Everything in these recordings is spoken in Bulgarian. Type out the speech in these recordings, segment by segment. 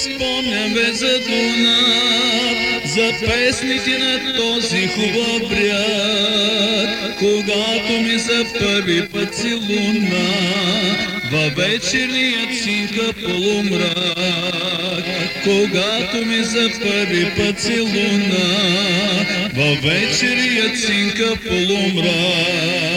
спомням бе за Дунав, за песните на този хубав бряг, когато ми за първи път си луна, във вечерният синка полумрак, когато ми за първи път си луна, във вечерният синка полумрак.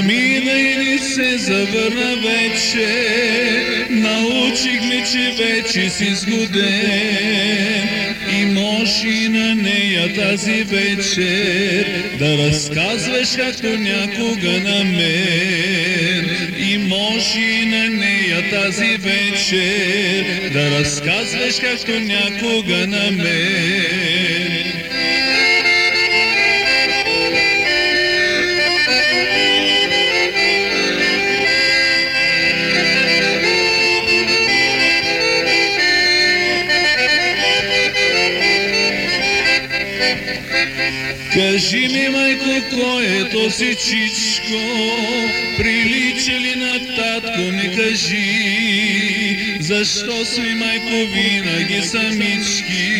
Замина и ни се завърна вече, научих ли, че вече си сгоден? И може и на нея тази вечер. Да разказваш както някога на мен. И може и на нея тази вечер. Да разказваш както някога на мен. Кажи ми, майко, кой е този чичко? Прилича ли на татко ми кажи? Защо си, майко, винаги самички?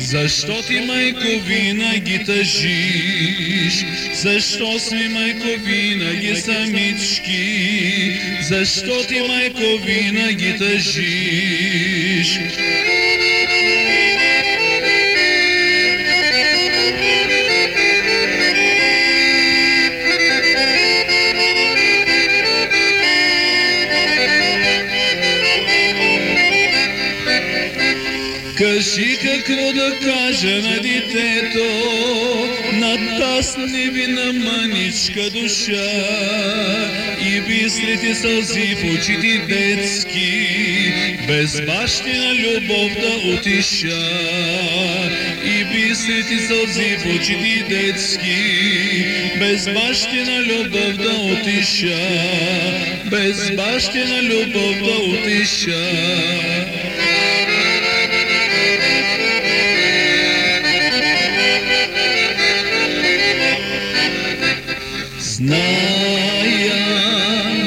Защо ти, майко, винаги тъжиш? Защо си, майко, винаги самички? Защо ти, майко, винаги тъжиш? Кажи какво да кажа на детето, на таз невинна маничка душа и бистрите сълзи в очите детски, без бащина любов да отиша. И бистрите сълзи в очите детски, без бащина любов да отиша, без бащина любов да отиша. Зная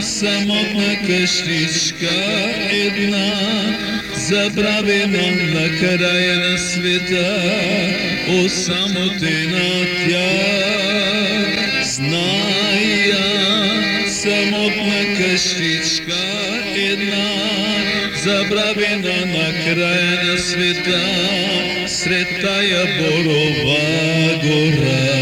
самотна къщичка една, забравена на края на света, осамотена тя. Зная самотна къщичка една, забравена на края на света, сред тая борова гора.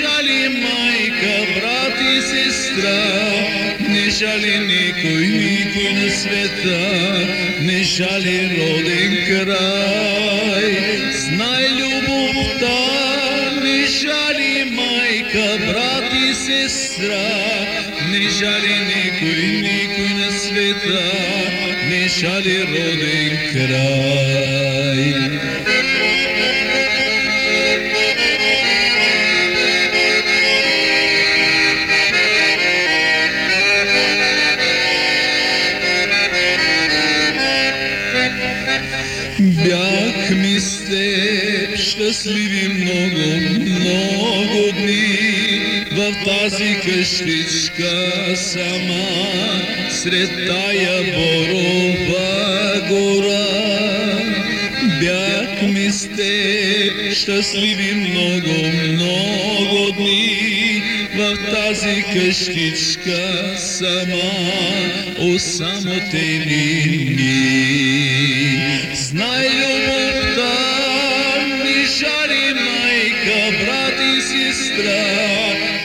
Жали майка, брат и сестра, не жали никой, никой на света, не жали роден край. Знай любовта, не жали майка, брат и сестра, не жали никой, никой на света, не жали роден край. Бяхме с теб щастливи много, много дни в тази къщичка сама сред тая борова гора. Бяхме с теб щастливи много, много дни в тази къщичка сама осамотени дни. Знай любовта, не жали майка, брат и сестра,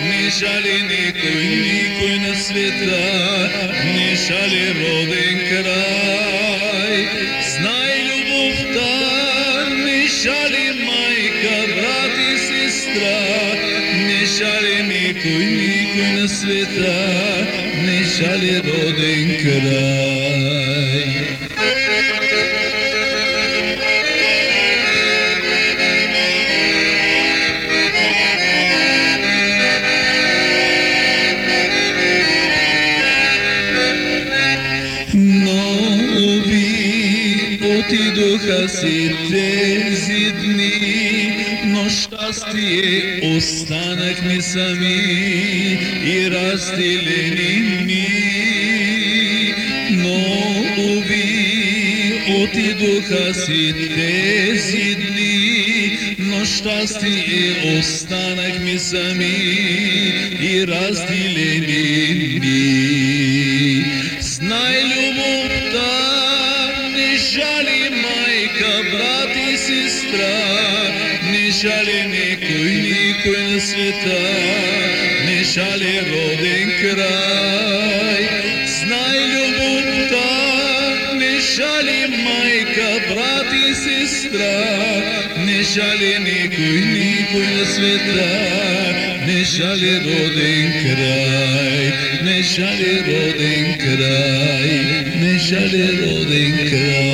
не жали никой, никой на света, не жали роден край. Знай любовта, не жали майка, брат и сестра, не жали си тези дни, но щастие останахме сами и разделени ни. Но уви, отидоха си тези дни, но щастие останахме сами и разделени ни. Сестра, не жали никой, никой на света, не жали роден край. Знай любовта, не жали майка, брат и сестра, не жали никой, никой на света, не жали роден край, не жали роден край, не жали роден край.